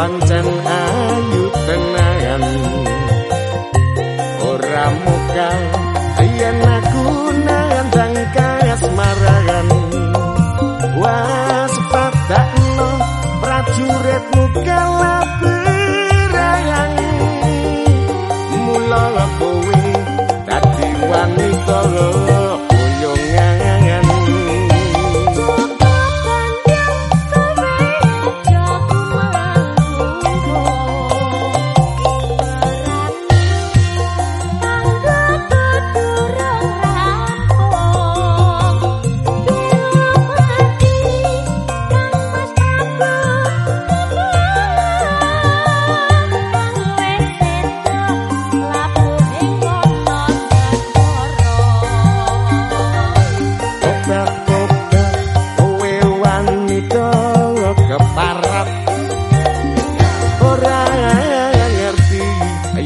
pancen ayu tenayan ora mokal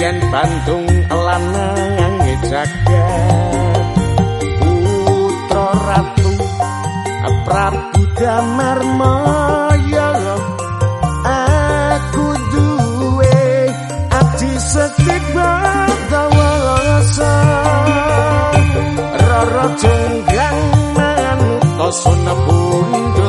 Bandung lanang jagat putra ratu Prabu Damar Maya aku duwe ati sekti badawasa rara jenggang pundut tegar loro